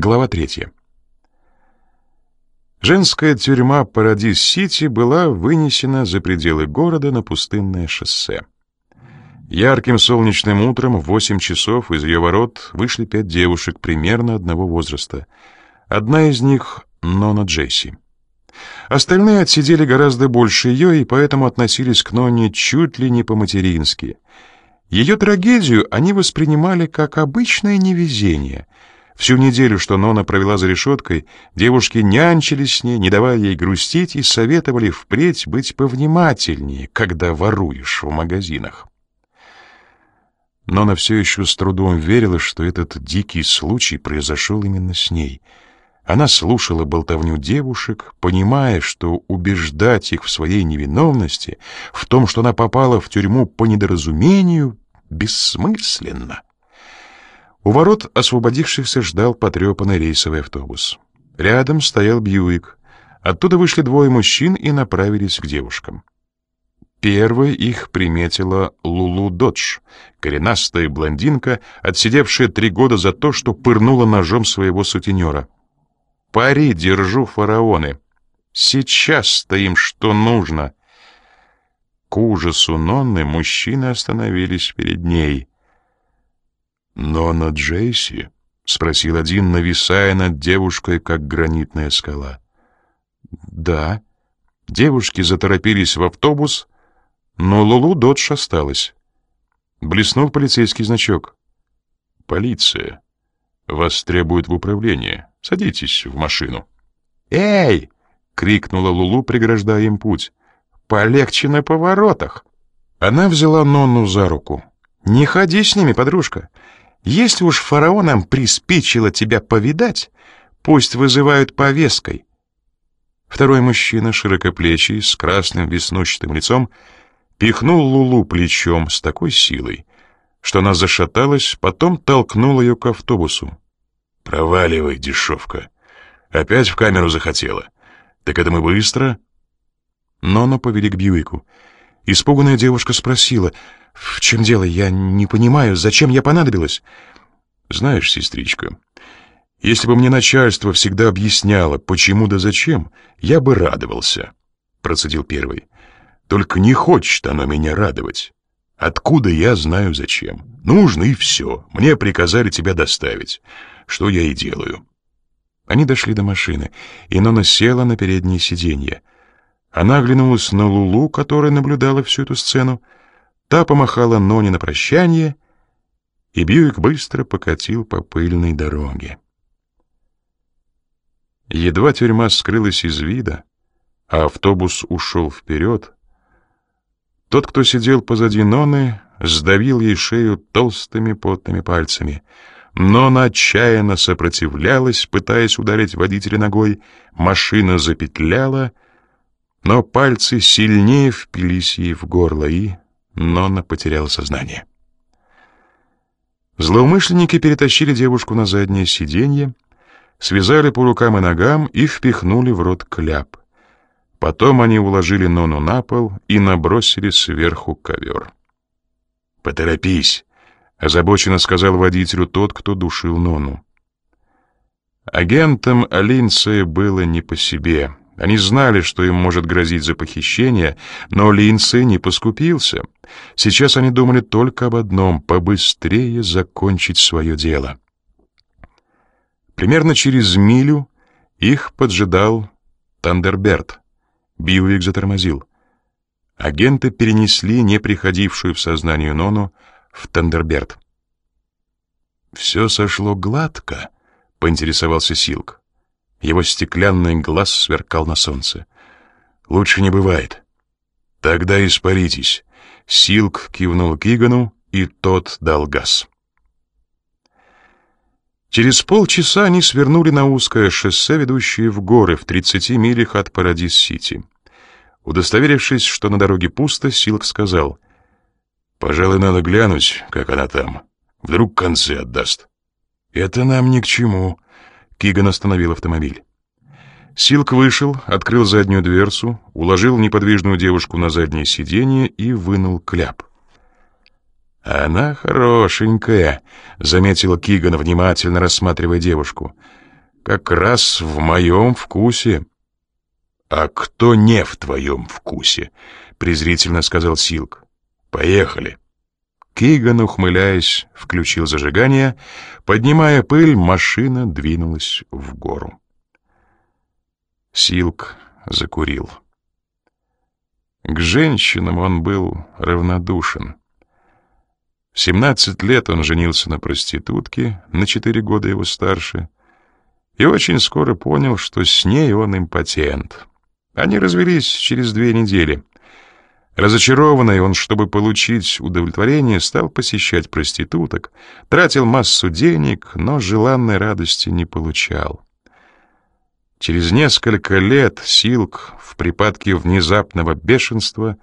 Глава третья. Женская тюрьма Парадис-Сити была вынесена за пределы города на пустынное шоссе. Ярким солнечным утром в восемь часов из ее ворот вышли пять девушек примерно одного возраста. Одна из них — Нона Джейси. Остальные отсидели гораздо больше ее и поэтому относились к Ноне чуть ли не по-матерински. Ее трагедию они воспринимали как обычное невезение — Всю неделю, что Нона провела за решеткой, девушки нянчились с ней, не давая ей грустить, и советовали впредь быть повнимательнее, когда воруешь в магазинах. Нона все еще с трудом верила, что этот дикий случай произошел именно с ней. Она слушала болтовню девушек, понимая, что убеждать их в своей невиновности, в том, что она попала в тюрьму по недоразумению, бессмысленно. У ворот освободившихся ждал потрепанный рейсовый автобус. Рядом стоял Бьюик. Оттуда вышли двое мужчин и направились к девушкам. Первой их приметила Лулу Додж, коренастая блондинка, отсидевшая три года за то, что пырнула ножом своего сутенера. «Пари держу, фараоны! Сейчас-то им что нужно!» К ужасу Нонны мужчины остановились перед ней — «Но на Джейси?» — спросил один, нависая над девушкой, как гранитная скала. «Да». Девушки заторопились в автобус, но Лулу Додж осталась. Блеснул полицейский значок. «Полиция. Вас требуют в управление. Садитесь в машину». «Эй!» — крикнула Лулу, преграждая им путь. «Полегче на поворотах!» Она взяла Нонну за руку. «Не ходи с ними, подружка. Если уж фараонам приспичило тебя повидать, пусть вызывают повесткой. Второй мужчина, широкоплечий, с красным веснущатым лицом, пихнул Лулу плечом с такой силой, что она зашаталась, потом толкнул ее к автобусу. «Проваливай, дешевка! Опять в камеру захотела! Так это мы быстро!» Нону повели к Бьюику. Испуганная девушка спросила — «В чем дело? Я не понимаю, зачем я понадобилась?» «Знаешь, сестричка, если бы мне начальство всегда объясняло, почему да зачем, я бы радовался», — процедил первый. «Только не хочет оно меня радовать. Откуда я знаю зачем? Нужно и все. Мне приказали тебя доставить. Что я и делаю». Они дошли до машины, и Нона села на переднее сиденье. Она оглянулась на Лулу, которая наблюдала всю эту сцену, — Та помахала Ноне на прощание, и Бьюик быстро покатил по пыльной дороге. Едва тюрьма скрылась из вида, а автобус ушел вперед, тот, кто сидел позади Ноны, сдавил ей шею толстыми потными пальцами. Нона отчаянно сопротивлялась, пытаясь ударить водителя ногой. Машина запетляла, но пальцы сильнее впились ей в горло и Нонна потеряла сознание. Злоумышленники перетащили девушку на заднее сиденье, связали по рукам и ногам и впихнули в рот кляп. Потом они уложили Нону на пол и набросили сверху ковер. «Поторопись», — озабоченно сказал водителю тот, кто душил Нону. Агентам Алинце было не по себе. Они знали, что им может грозить за похищение, но Линси не поскупился. Сейчас они думали только об одном — побыстрее закончить свое дело. Примерно через милю их поджидал Тандерберт. Бьюик затормозил. Агенты перенесли неприходившую в сознание Нону в Тандерберт. «Все сошло гладко», — поинтересовался Силк. Его стеклянный глаз сверкал на солнце. «Лучше не бывает». «Тогда испаритесь». Силк кивнул Кигану, и тот дал газ. Через полчаса они свернули на узкое шоссе, ведущее в горы в 30 милях от Парадис-Сити. Удостоверившись, что на дороге пусто, Силк сказал, «Пожалуй, надо глянуть, как она там. Вдруг концы отдаст». «Это нам ни к чему», Киган остановил автомобиль. Силк вышел, открыл заднюю дверцу, уложил неподвижную девушку на заднее сиденье и вынул кляп. «Она хорошенькая», — заметила Киган, внимательно рассматривая девушку. как раз в моем вкусе. А кто не в твоем вкусе? презрительно сказал Силк. Поехали. Киган, ухмыляясь, включил зажигание. Поднимая пыль, машина двинулась в гору. Силк закурил. К женщинам он был равнодушен. В 17 лет он женился на проститутке, на четыре года его старше, и очень скоро понял, что с ней он импотент. Они развелись через две недели. Разочарованный он, чтобы получить удовлетворение, стал посещать проституток, тратил массу денег, но желанной радости не получал. Через несколько лет Силк в припадке внезапного бешенства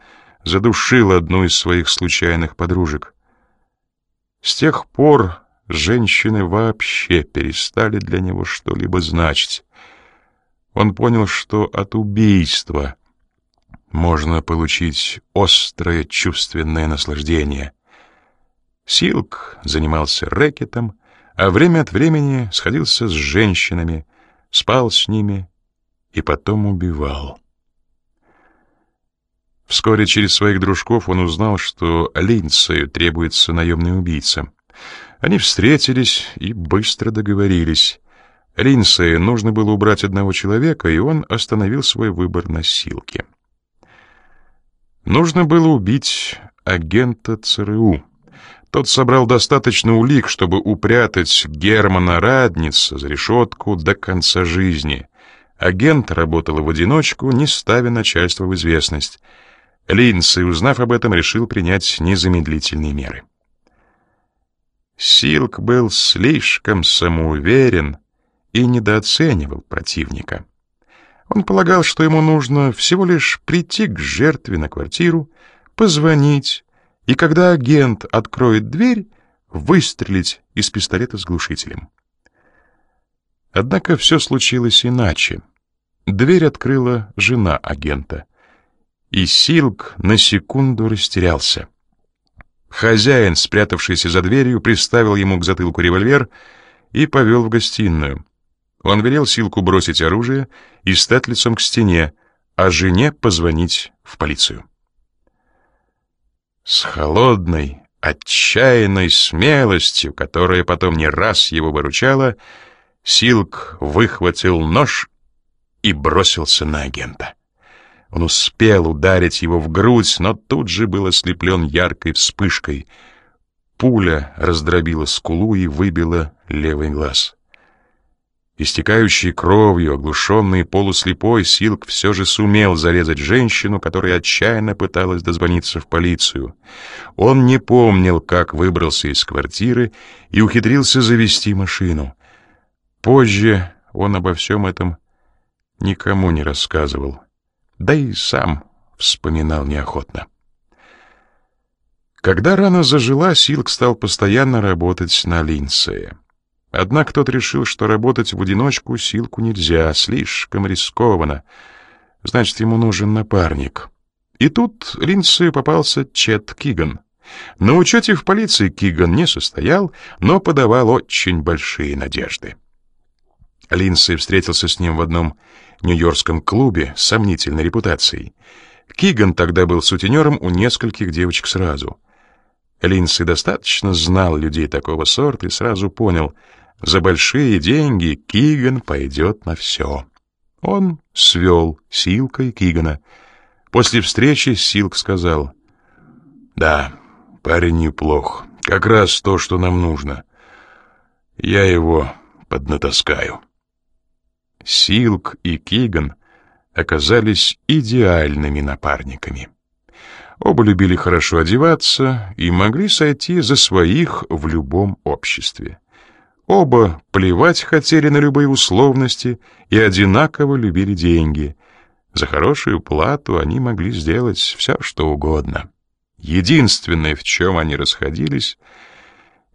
задушил одну из своих случайных подружек. С тех пор женщины вообще перестали для него что-либо значить. Он понял, что от убийства можно получить острое чувственное наслаждение. Силк занимался рэкетом, а время от времени сходился с женщинами, спал с ними и потом убивал. Вскоре через своих дружков он узнал, что Линдсею требуется наемный убийца. Они встретились и быстро договорились. Линдсею нужно было убрать одного человека, и он остановил свой выбор на Силке. Нужно было убить агента ЦРУ. Тот собрал достаточно улик, чтобы упрятать Германа Радница за решетку до конца жизни. Агент работал в одиночку, не ставя начальство в известность. Линдси, узнав об этом, решил принять незамедлительные меры. Силк был слишком самоуверен и недооценивал противника. Он полагал, что ему нужно всего лишь прийти к жертве на квартиру, позвонить, и когда агент откроет дверь, выстрелить из пистолета с глушителем. Однако все случилось иначе. Дверь открыла жена агента, и Силк на секунду растерялся. Хозяин, спрятавшийся за дверью, приставил ему к затылку револьвер и повел в гостиную. Он велел Силку бросить оружие и стать лицом к стене, а жене позвонить в полицию. С холодной, отчаянной смелостью, которая потом не раз его выручала, Силк выхватил нож и бросился на агента. Он успел ударить его в грудь, но тут же был ослеплен яркой вспышкой. Пуля раздробила скулу и выбила левый глаз. Истекающий кровью, оглушенный полуслепой, Силк все же сумел зарезать женщину, которая отчаянно пыталась дозвониться в полицию. Он не помнил, как выбрался из квартиры и ухитрился завести машину. Позже он обо всем этом никому не рассказывал, да и сам вспоминал неохотно. Когда рана зажила, Силк стал постоянно работать на Линдсея. Однако тот решил, что работать в одиночку Силку нельзя, слишком рискованно. Значит, ему нужен напарник. И тут Линдсею попался Чет Киган. На учете в полиции Киган не состоял, но подавал очень большие надежды. Линдсей встретился с ним в одном нью-йоркском клубе с сомнительной репутацией. Киган тогда был сутенером у нескольких девочек сразу. Линдсей достаточно знал людей такого сорта и сразу понял — за большие деньги Киган пойдет на все. Он свел Силка и Кигана. После встречи Силк сказал, «Да, парень неплох. Как раз то, что нам нужно. Я его поднатаскаю». Силк и Киган оказались идеальными напарниками. Оба любили хорошо одеваться и могли сойти за своих в любом обществе. Оба плевать хотели на любые условности и одинаково любили деньги. За хорошую плату они могли сделать все, что угодно. Единственное, в чем они расходились,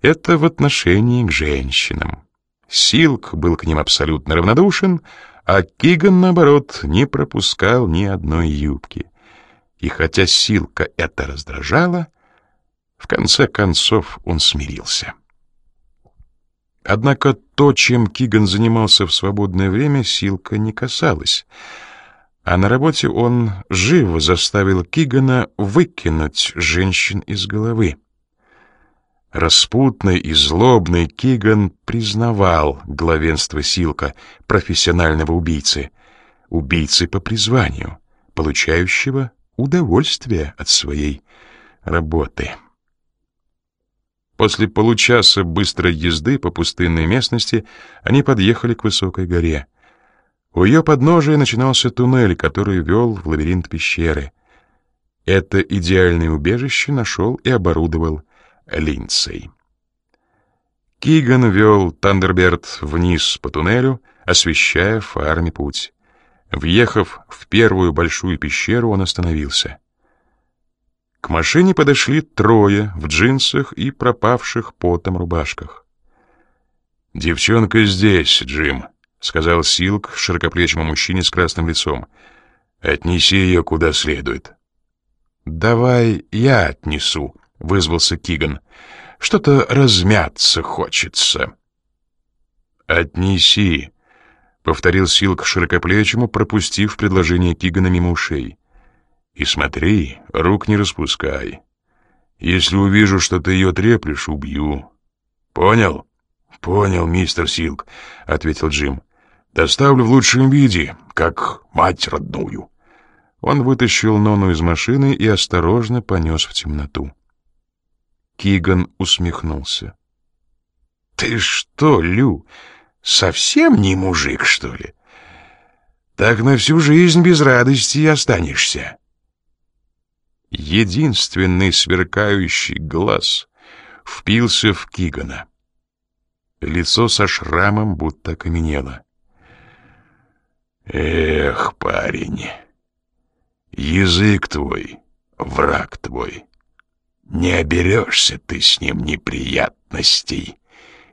это в отношении к женщинам. Силк был к ним абсолютно равнодушен, а Киган, наоборот, не пропускал ни одной юбки. И хотя Силка это раздражало, в конце концов он смирился. Однако то, чем Киган занимался в свободное время, Силка не касалась. А на работе он живо заставил Кигана выкинуть женщин из головы. Распутный и злобный Киган признавал главенство Силка, профессионального убийцы, убийцы по призванию, получающего удовольствие от своей работы. После получаса быстрой езды по пустынной местности они подъехали к высокой горе. У ее подножия начинался туннель, который вел в лабиринт пещеры. Это идеальное убежище нашел и оборудовал Линдсей. Киган вел Тандерберт вниз по туннелю, освещая фарами путь. Въехав в первую большую пещеру, он остановился. К машине подошли трое в джинсах и пропавших потом рубашках. «Девчонка здесь, Джим», — сказал Силк широкоплечему мужчине с красным лицом. «Отнеси ее куда следует». «Давай я отнесу», — вызвался Киган. «Что-то размяться хочется». «Отнеси», — повторил Силк широкоплечему, пропустив предложение Кигана мимо ушей. И смотри, рук не распускай. Если увижу, что ты ее треплешь, убью. Понял? Понял, мистер Силк, ответил Джим. Доставлю в лучшем виде, как мать родную. Он вытащил Нону из машины и осторожно понес в темноту. Киган усмехнулся. «Ты что, Лю, совсем не мужик, что ли? Так на всю жизнь без радости останешься». Единственный сверкающий глаз впился в Кигана. Лицо со шрамом будто окаменело. «Эх, парень, язык твой, враг твой, не оберешься ты с ним неприятностей»,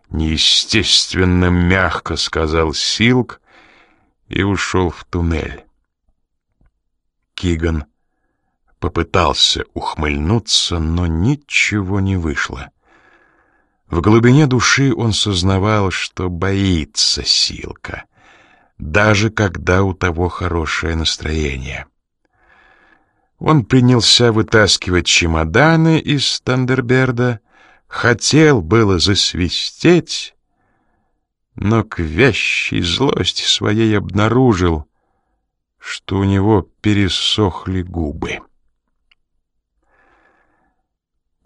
неестественно мягко сказал Силк и ушел в туннель. Киган попытался ухмыльнуться, но ничего не вышло. В глубине души он сознавал, что боится Силка, даже когда у того хорошее настроение. Он принялся вытаскивать чемоданы из Тандерберда, хотел было засвистеть, но к вящей злости своей обнаружил, что у него пересохли губы.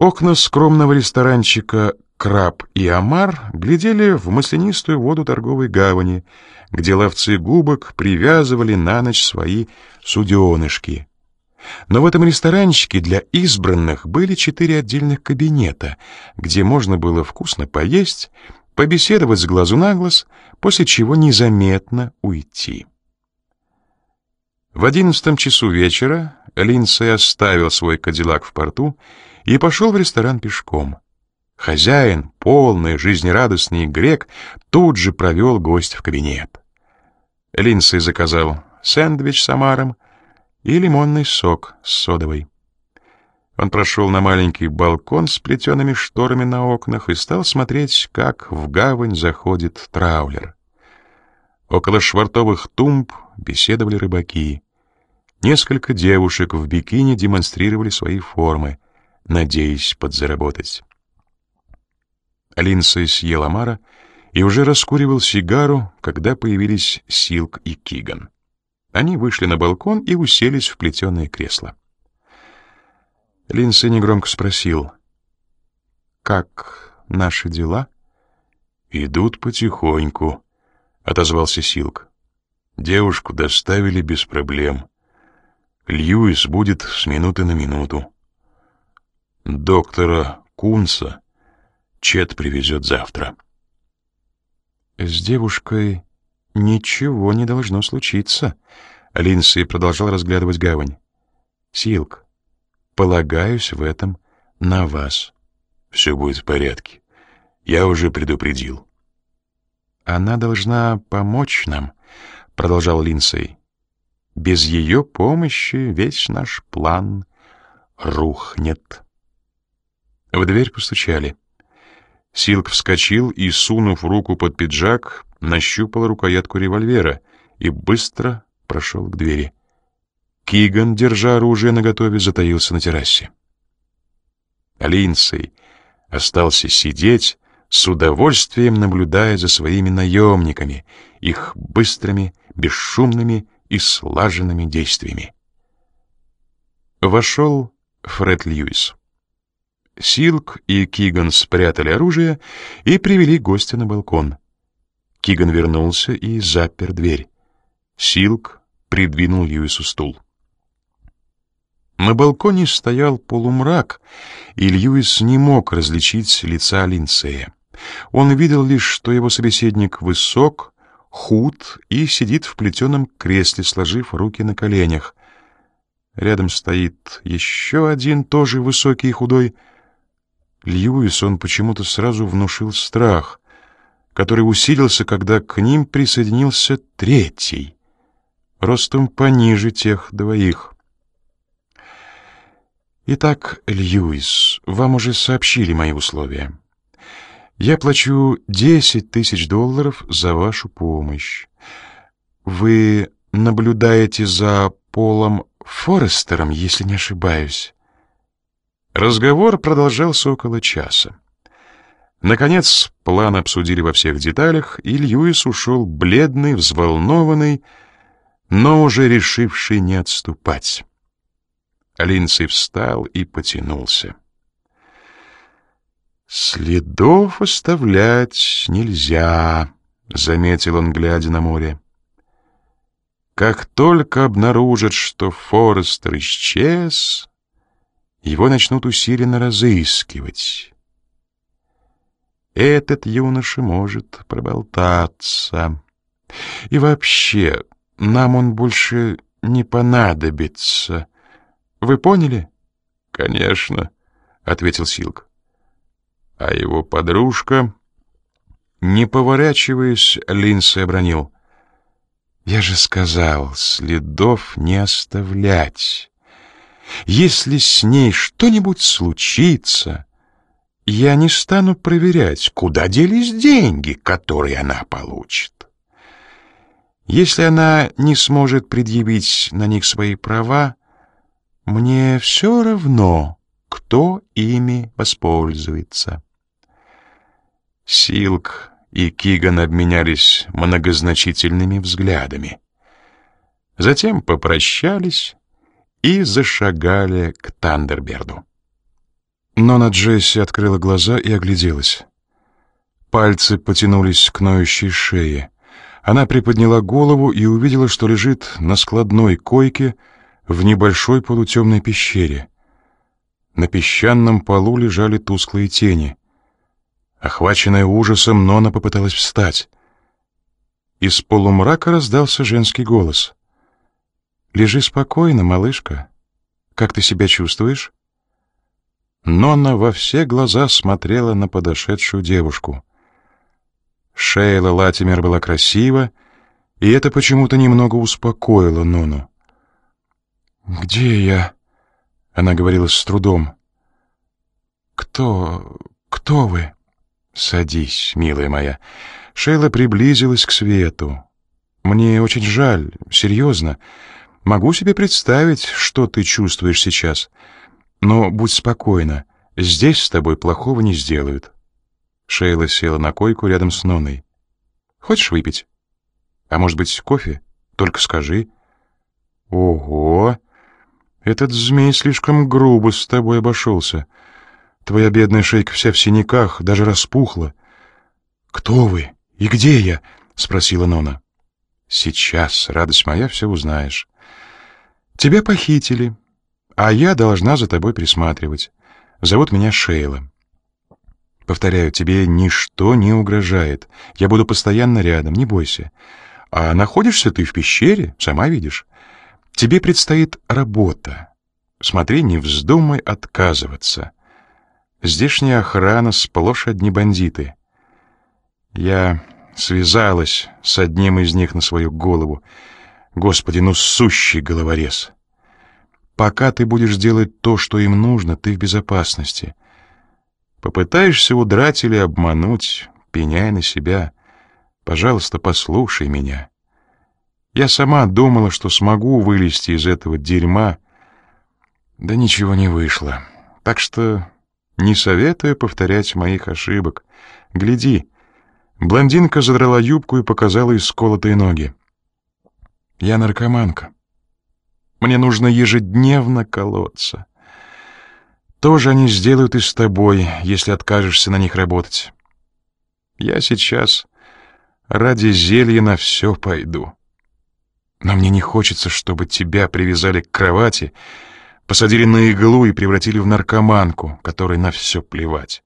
Окна скромного ресторанчика «Краб и омар» глядели в маслянистую воду торговой гавани, где ловцы губок привязывали на ночь свои суденышки. Но в этом ресторанчике для избранных были четыре отдельных кабинета, где можно было вкусно поесть, побеседовать с глазу на глаз, после чего незаметно уйти. В одиннадцатом часу вечера Линдсей оставил свой кадиллак в порту и пошел в ресторан пешком. Хозяин, полный, жизнерадостный грек, тут же провел гость в кабинет. Линдсей заказал сэндвич с омаром и лимонный сок с содовой. Он прошел на маленький балкон с плетеными шторами на окнах и стал смотреть, как в гавань заходит траулер. Около швартовых тумб беседовали рыбаки. Несколько девушек в бикини демонстрировали свои формы — надеясь подзаработать. Линдсей съел омара и уже раскуривал сигару, когда появились Силк и Киган. Они вышли на балкон и уселись в плетеное кресло. Линдсей негромко спросил, «Как наши дела?» «Идут потихоньку», — отозвался Силк. «Девушку доставили без проблем. Льюис будет с минуты на минуту. Доктора Кунса Чет привезет завтра. С девушкой ничего не должно случиться. Линси продолжал разглядывать гавань. Силк, полагаюсь в этом на вас. Все будет в порядке. Я уже предупредил. Она должна помочь нам, продолжал Линсей. Без ее помощи весь наш план рухнет. В дверь постучали. Силк вскочил и, сунув руку под пиджак, нащупал рукоятку револьвера и быстро прошел к двери. Киган, держа оружие наготове, затаился на террасе. Линдсей остался сидеть, с удовольствием наблюдая за своими наемниками, их быстрыми, бесшумными и слаженными действиями. Вошел Фред Льюис. Силк и Киган спрятали оружие и привели гостя на балкон. Киган вернулся и запер дверь. Силк придвинул Льюису стул. На балконе стоял полумрак, и Льюис не мог различить лица Линдсея. Он видел лишь, что его собеседник высок, худ и сидит в плетеном кресле, сложив руки на коленях. Рядом стоит еще один, тоже высокий и худой. Льюис он почему-то сразу внушил страх, который усилился, когда к ним присоединился третий, ростом пониже тех двоих. Итак, Льюис, вам уже сообщили мои условия. Я плачу 10 тысяч долларов за вашу помощь. Вы наблюдаете за Полом Форестером, если не ошибаюсь. Разговор продолжался около часа. Наконец, план обсудили во всех деталях, и Льюис ушел бледный, взволнованный, но уже решивший не отступать. Линдси встал и потянулся. «Следов оставлять нельзя», — заметил он, глядя на море. «Как только обнаружат, что Форестер исчез, его начнут усиленно разыскивать. Этот юноша может проболтаться. И вообще, нам он больше не понадобится». Вы поняли? Конечно, ответил Силк. А его подружка, не поворачиваясь, Линси обронил: "Я же сказал, следов не оставлять. Если с ней что-нибудь случится, я не стану проверять, куда делись деньги, которые она получит. Если она не сможет предъявить на них свои права, мне все равно, кто ими воспользуется. Силк и Киган обменялись многозначительными взглядами. Затем попрощались и зашагали к Тандерберду. Нона Джесси открыла глаза и огляделась. Пальцы потянулись к ноющей шее. Она приподняла голову и увидела, что лежит на складной койке, в небольшой полутемной пещере. На песчаном полу лежали тусклые тени. Охваченная ужасом, Нона попыталась встать. Из полумрака раздался женский голос. «Лежи спокойно, малышка. Как ты себя чувствуешь?» Нонна во все глаза смотрела на подошедшую девушку. Шейла Латимер была красива, и это почему-то немного успокоило Нону. «Где я?» — она говорила с трудом. «Кто... кто вы?» «Садись, милая моя». Шейла приблизилась к свету. «Мне очень жаль, серьезно. Могу себе представить, что ты чувствуешь сейчас. Но будь спокойна, здесь с тобой плохого не сделают». Шейла села на койку рядом с Ноной. «Хочешь выпить? А может быть, кофе? Только скажи». «Ого!» Этот змей слишком грубо с тобой обошелся. Твоя бедная шейка вся в синяках, даже распухла. Кто вы и где я? спросила Нона. Сейчас, радость моя, все узнаешь. Тебя похитили, а я должна за тобой присматривать. Зовут меня Шейла. Повторяю, тебе ничто не угрожает. Я буду постоянно рядом, не бойся. А находишься ты в пещере, сама видишь. Тебе предстоит работа. Смотри, не вздумай отказываться. Здешняя охрана сплошь одни бандиты. Я связалась с одним из них на свою голову. Господи, ну сущий головорез. Пока ты будешь делать то, что им нужно, ты в безопасности. Попытаешься удрать или обмануть, пеняй на себя. Пожалуйста, послушай меня. Я сама думала, что смогу вылезти из этого дерьма, да ничего не вышло. Так что не советую повторять моих ошибок. Гляди. Блондинка задрала юбку и показала исколотые ноги. Я наркоманка. Мне нужно ежедневно колоться. Тоже они сделают и с тобой, если откажешься на них работать. Я сейчас ради зелья на все пойду. Но мне не хочется, чтобы тебя привязали к кровати, посадили на иглу и превратили в наркоманку, которой на все плевать.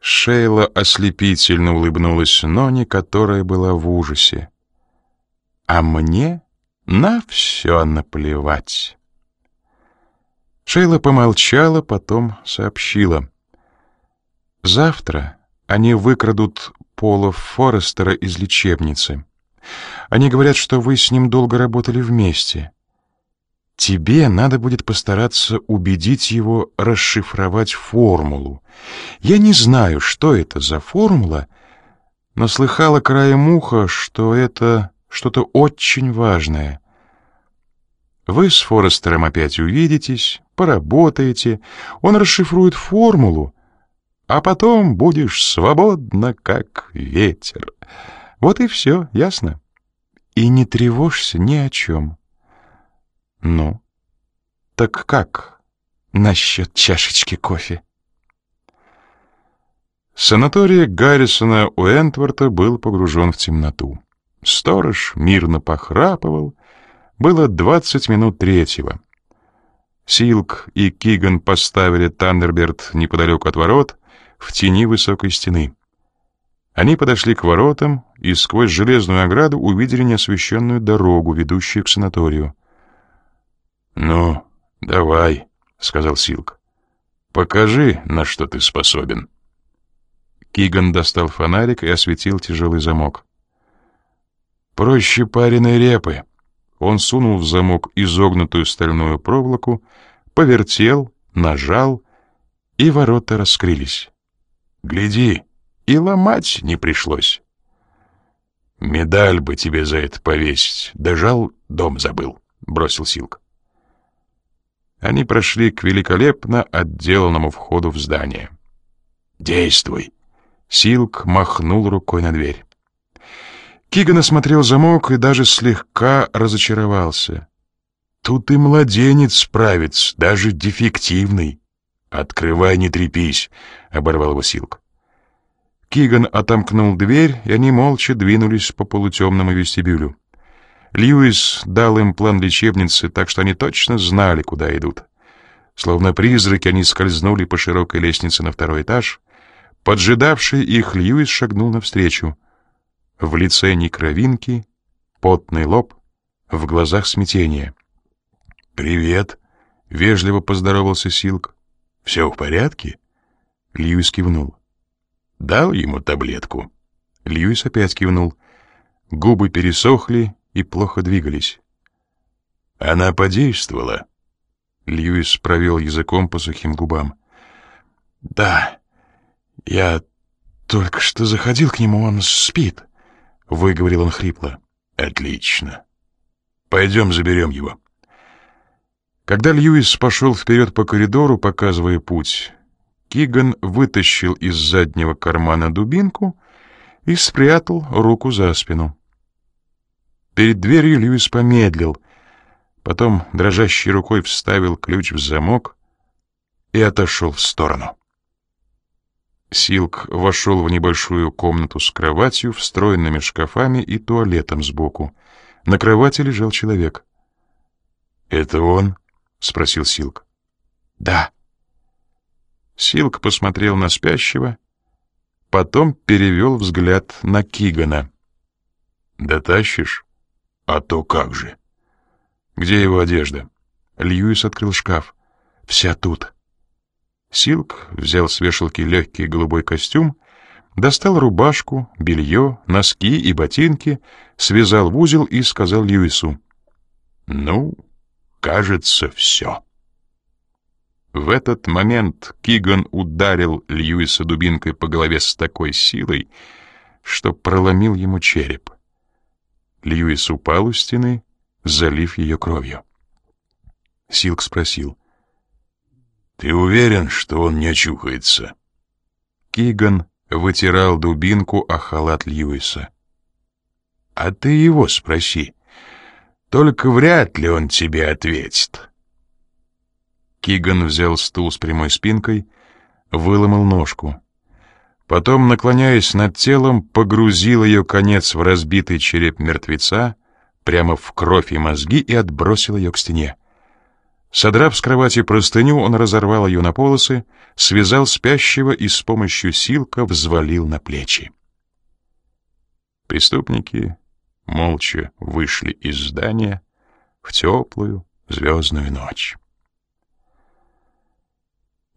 Шейла ослепительно улыбнулась Ноне, которая была в ужасе. А мне на все наплевать. Шейла помолчала, потом сообщила. «Завтра они выкрадут Пола Форестера из лечебницы. Они говорят, что вы с ним долго работали вместе. Тебе надо будет постараться убедить его расшифровать формулу. Я не знаю, что это за формула, но слыхала краем уха, что это что-то очень важное. Вы с Форестером опять увидитесь, поработаете, он расшифрует формулу, а потом будешь свободна, как ветер. Вот и все, ясно? И не тревожься ни о чем. Ну, так как насчет чашечки кофе? Санаторий Гаррисона у Энтворта был погружен в темноту. Сторож мирно похрапывал. Было двадцать минут третьего. Силк и Киган поставили Тандерберт неподалеку от ворот, в тени высокой стены. Они подошли к воротам и сквозь железную ограду увидели неосвещенную дорогу, ведущую к санаторию. «Ну, давай», — сказал Силк. «Покажи, на что ты способен». Киган достал фонарик и осветил тяжелый замок. Проще пареной репы. Он сунул в замок изогнутую стальную проволоку, повертел, нажал, и ворота раскрылись. Гляди, и ломать не пришлось. Медаль бы тебе за это повесить, дожал, дом забыл, бросил Силк. Они прошли к великолепно отделанному входу в здание. «Действуй!» Силк махнул рукой на дверь. Киган осмотрел замок и даже слегка разочаровался. Тут и младенец справится, даже дефективный. «Открывай, не трепись», — оборвал его Силк. Киган отомкнул дверь, и они молча двинулись по полутемному вестибюлю. Льюис дал им план лечебницы, так что они точно знали, куда идут. Словно призраки они скользнули по широкой лестнице на второй этаж. Поджидавший их Льюис шагнул навстречу — в лице ни кровинки, потный лоб, в глазах смятение. «Привет!» — вежливо поздоровался Силк. «Все в порядке?» Льюис кивнул. «Дал ему таблетку?» Льюис опять кивнул. Губы пересохли и плохо двигались. «Она подействовала?» Льюис провел языком по сухим губам. «Да, я только что заходил к нему, он спит». — выговорил он хрипло. «Отлично. Пойдем заберем его». Когда Льюис пошел вперед по коридору, показывая путь, Киган вытащил из заднего кармана дубинку и спрятал руку за спину. Перед дверью Льюис помедлил, потом дрожащей рукой вставил ключ в замок и отошел в сторону. Силк вошел в небольшую комнату с кроватью, встроенными шкафами и туалетом сбоку. На кровати лежал человек. «Это он?» — спросил Силк. «Да». Силк посмотрел на спящего, потом перевел взгляд на Кигана. «Дотащишь? А то как же!» «Где его одежда?» Льюис открыл шкаф. «Вся тут». Силк взял с вешалки легкий голубой костюм, достал рубашку, белье, носки и ботинки, связал в узел и сказал Льюису. «Ну, кажется, все». В этот момент Киган ударил Льюиса дубинкой по голове с такой силой, что проломил ему череп. Льюис упал у стены, залив ее кровью. Силк спросил. «Ты уверен, что он не очухается?» Киган вытирал дубинку о халат Льюиса. «А ты его спроси. Только вряд ли он тебе ответит». Киган взял стул с прямой спинкой, выломал ножку. Потом, наклоняясь над телом, погрузил ее конец в разбитый череп мертвеца, прямо в кровь и мозги и отбросил ее к стене. Содрав с кровати простыню, он разорвал ее на полосы, связал спящего и с помощью силка взвалил на плечи. Преступники молча вышли из здания в теплую звездную ночь.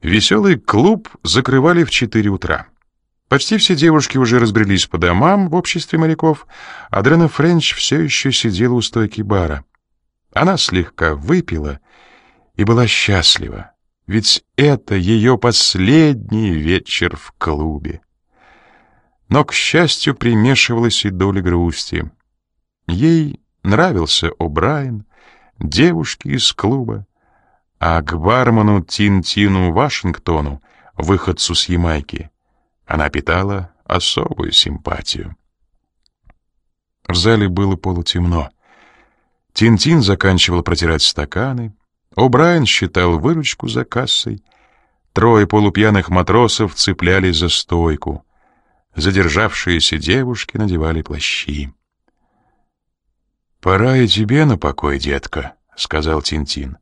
Веселый клуб закрывали в четыре утра. Почти все девушки уже разбрелись по домам в обществе моряков, а Дрена Френч все еще сидела у стойки бара. Она слегка выпила и была счастлива, ведь это ее последний вечер в клубе. Но, к счастью, примешивалась и доля грусти. Ей нравился О'Брайен, девушки из клуба, а к бармену Тин-Тину Вашингтону, выходцу с Ямайки, она питала особую симпатию. В зале было полутемно. Тин-Тин заканчивал протирать стаканы, О'Брайен считал выручку за кассой, трое полупьяных матросов цеплялись за стойку, задержавшиеся девушки надевали плащи. «Пора и тебе на покой, детка», — сказал Тин-Тин.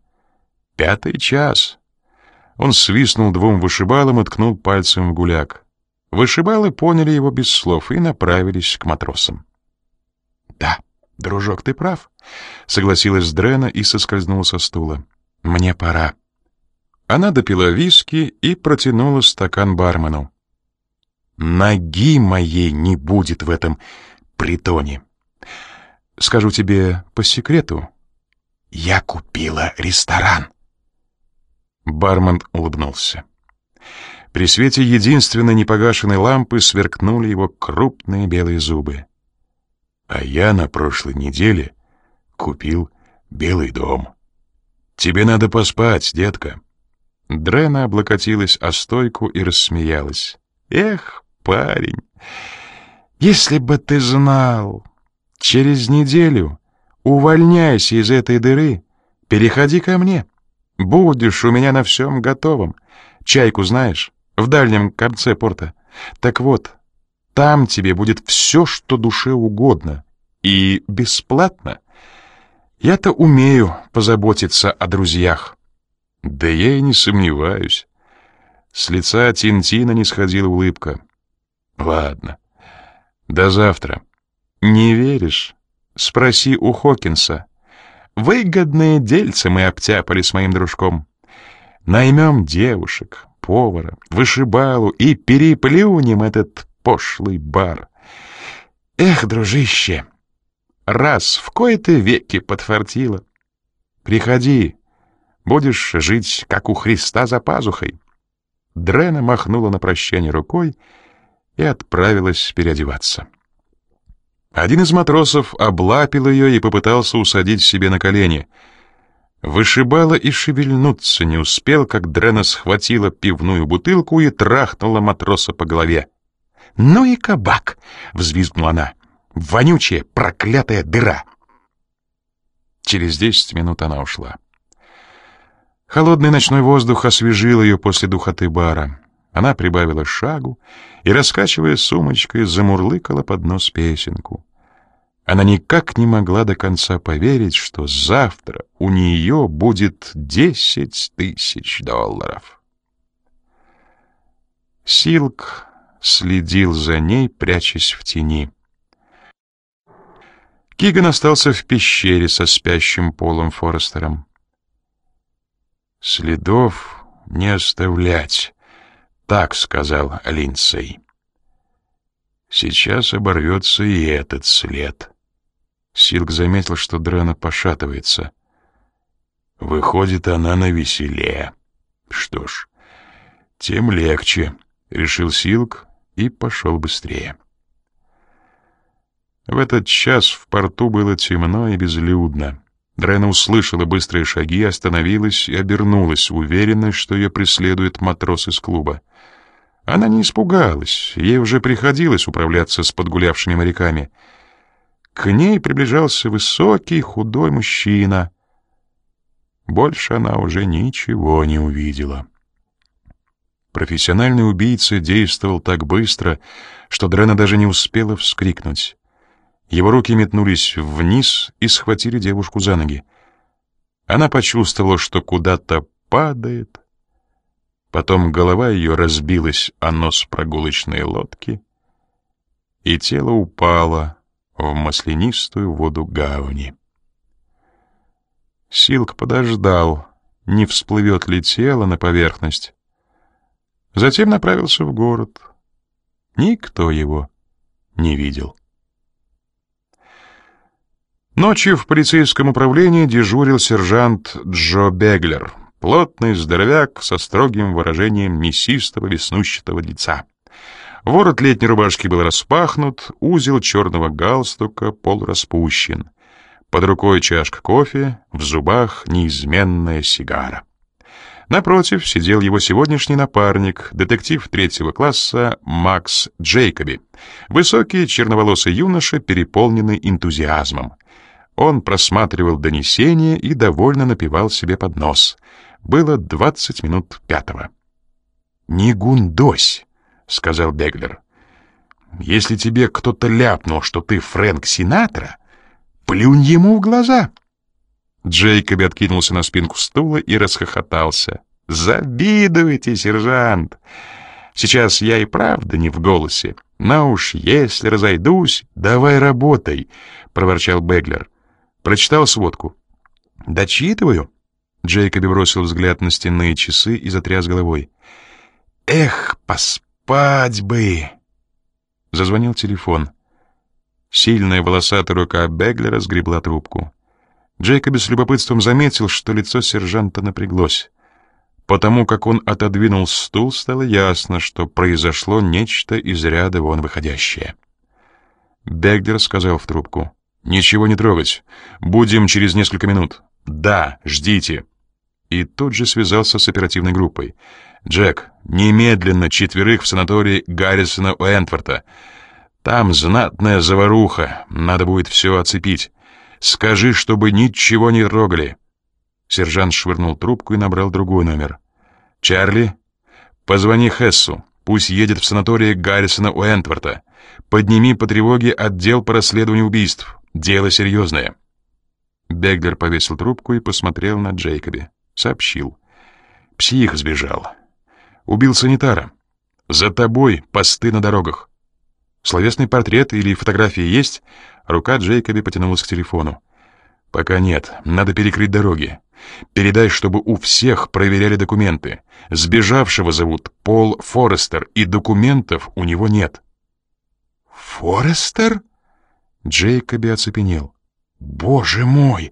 Пятый час. Он свистнул двум вышибалам и ткнул пальцем в гуляк. Вышибалы поняли его без слов и направились к матросам. «Да, дружок, ты прав», — согласилась Дрена и соскользнула со стула. «Мне пора». Она допила виски и протянула стакан бармену. «Ноги моей не будет в этом притоне. Скажу тебе по секрету, я купила ресторан». Бармен улыбнулся. При свете единственной непогашенной лампы сверкнули его крупные белые зубы. А я на прошлой неделе купил белый дом. Тебе надо поспать, детка. Дрена облокотилась о стойку и рассмеялась. Эх, парень, если бы ты знал, через неделю увольняйся из этой дыры, переходи ко мне. Будешь у меня на всем готовом. Чайку знаешь? В дальнем конце порта. Так вот, там тебе будет все, что душе угодно. И бесплатно. Я-то умею позаботиться о друзьях. Да я и не сомневаюсь. С лица Тинтина не сходила улыбка. Ладно. До завтра. Не веришь? Спроси у Хокинса. Выгодные дельцы мы обтяпали с моим дружком. Наймем девушек, повара, вышибалу и переплюнем этот пошлый бар. Эх, дружище, раз в кои-то веки подфартило. Приходи, будешь жить, как у Христа за пазухой. Дрена махнула на прощание рукой и отправилась переодеваться. Один из матросов облапил ее и попытался усадить себе на колени. Вышибала и шевельнуться не успел, как Дрена схватила пивную бутылку и трахнула матроса по голове. «Ну и кабак!» — взвизгнула она. «Вонючая, проклятая дыра!» Через десять минут она ушла. Холодный ночной воздух освежил ее после духоты бара. Она прибавила шагу и, раскачивая сумочкой, замурлыкала под нос песенку. Она никак не могла до конца поверить, что завтра у нее будет десять тысяч долларов. Силк следил за ней, прячась в тени. Киган остался в пещере со спящим Полом Форестером. «Следов не оставлять», так сказал Линдсей. Сейчас оборвется и этот след. Силк заметил, что Дрена пошатывается. Выходит, она на веселе. Что ж, тем легче, решил Силк и пошел быстрее. В этот час в порту было темно и безлюдно. Дрена услышала быстрые шаги, остановилась и обернулась, уверенная, что ее преследует матрос из клуба. Она не испугалась, ей уже приходилось управляться с подгулявшими моряками. К ней приближался высокий, худой мужчина. Больше она уже ничего не увидела. Профессиональный убийца действовал так быстро, что Дрена даже не успела вскрикнуть. Его руки метнулись вниз и схватили девушку за ноги. Она почувствовала, что куда-то падает. Потом голова ее разбилась о нос прогулочной лодки, и тело упало в маслянистую воду гавани. Силк подождал, не всплывет ли тело на поверхность. Затем направился в город. Никто его не видел. Ночью в полицейском управлении дежурил сержант Джо Беглер, плотный здоровяк со строгим выражением мясистого веснущатого лица. Ворот летней рубашки был распахнут, узел черного галстука полураспущен. Под рукой чашка кофе, в зубах неизменная сигара. Напротив сидел его сегодняшний напарник, детектив третьего класса Макс Джейкоби. Высокий черноволосый юноша, переполненный энтузиазмом. Он просматривал донесения и довольно напевал себе под нос. Было двадцать минут пятого. «Не гундось!» — сказал Беглер. «Если тебе кто-то ляпнул, что ты Фрэнк Синатра, плюнь ему в глаза!» Джейкоби откинулся на спинку стула и расхохотался. «Завидуете, сержант! Сейчас я и правда не в голосе. Но уж если разойдусь, давай работай!» — проворчал Беглер. Прочитал сводку. «Дочитываю?» Джейкоби бросил взгляд на стенные часы и затряс головой. «Эх, поспать бы!» Зазвонил телефон. Сильная волосатая рука Беглера сгребла трубку. Джейкоби с любопытством заметил, что лицо сержанта напряглось. Потому как он отодвинул стул, стало ясно, что произошло нечто из ряда вон выходящее. Беглер сказал в трубку. «Ничего не трогать. Будем через несколько минут». «Да, ждите». И тут же связался с оперативной группой. «Джек, немедленно четверых в санатории Гаррисона Уэнтворта. Там знатная заваруха, надо будет все оцепить. Скажи, чтобы ничего не трогали». Сержант швырнул трубку и набрал другой номер. «Чарли, позвони Хессу, пусть едет в санаторий Гаррисона Уэнтворта. Подними по тревоге отдел по расследованию убийств. Дело серьезное». Беглер повесил трубку и посмотрел на Джейкоби. Сообщил. «Псих сбежал. Убил санитара. За тобой посты на дорогах. Словесный портрет или фотографии есть?» Рука Джейкоби потянулась к телефону. «Пока нет. Надо перекрыть дороги. Передай, чтобы у всех проверяли документы. Сбежавшего зовут Пол Форестер, и документов у него нет». «Форестер?» Джейкоби оцепенел. «Боже мой!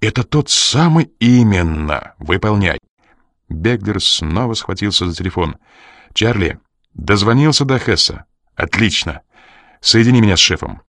Это тот самый именно! Выполняй!» Беглер снова схватился за телефон. «Чарли, дозвонился до Хесса. Отлично. Соедини меня с шефом.